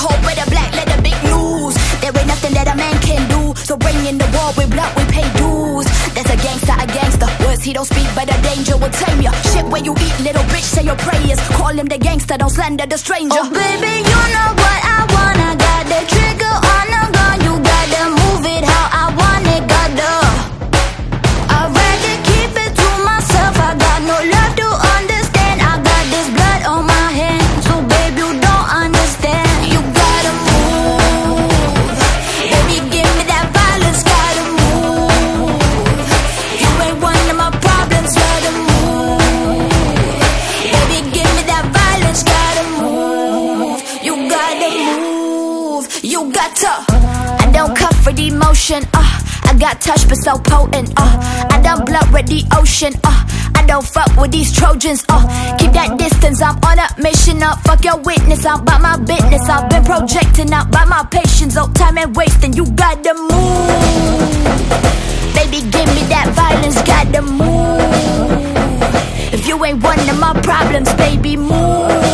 cold weather, black leather, big news. There ain't nothing that a man can do. So bring in the war with blood, we pay dues. That's a gangster, a gangster. Words he don't speak, but the danger will tame ya. Shit where you eat, little bitch, say your prayers. Call him the gangster, don't slander the stranger. Oh baby, you know what I want. You. I don't cut for the emotion, uh. I got touch but so potent, uh. I don't blood with the ocean, uh. I don't fuck with these Trojans, uh. Keep that distance, I'm on a mission, uh. Fuck your witness, I'm by my business. I've been projecting out by my patience, oh, time and wasting. You gotta move. Baby, give me that violence, gotta move. If you ain't one of my problems, baby, move.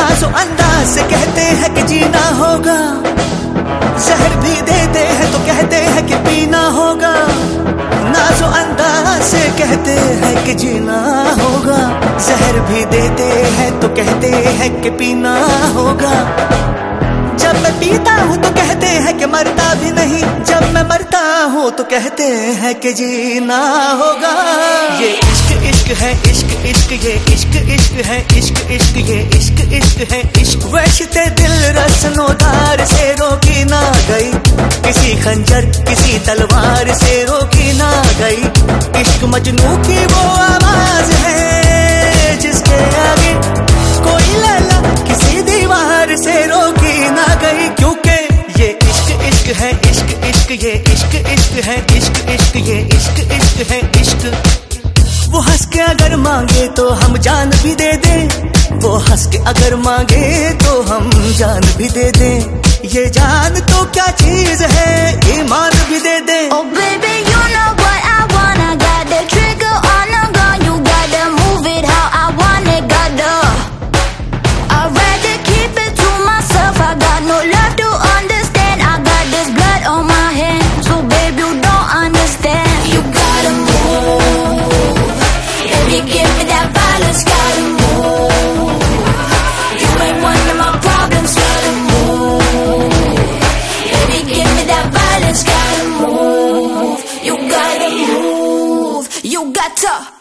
नाजो अंदाज से कहते हैं कि जीना होगा। जहर भी देते हैं तो कहते हैं कि पीना होगा। नाजो अंदाज से कहते हैं कि जीना होगा। जहर भी देते हैं तो कहते हैं कि पीना होगा। जब मैं पीता हूँ तो कहते हैं कि मरता भी नहीं। जब मैं मरता हूँ तो कहते हैं कि जीना होगा। ये इश्क इश्क है, इश्क इश्क, ये इश्क इश्क है, इश्क इश्क, ये इश्क इश्क है, इश्क। वैशते दिल रसनोदार से रोकी ना गई। किसी खंजर, किसी तलवार से रोकी ना गई। इश्क मजनू की वो आवाज़ है जिसके आगे कोई लैला किसी दीवार से रोकी ना गई। क्योंकि ये इश्क इश्क है, इश्क इश्क, ये इश्क इश्क है, इश्क इश्क, ये इश्क इश्क है, इश्क। वो हंस के अगर मांगे तो हम जान भी हंस के अगर मांगे तो हम जान भी दे दें। ये जान तो क्या चीज़ है? ईमान भी दे better.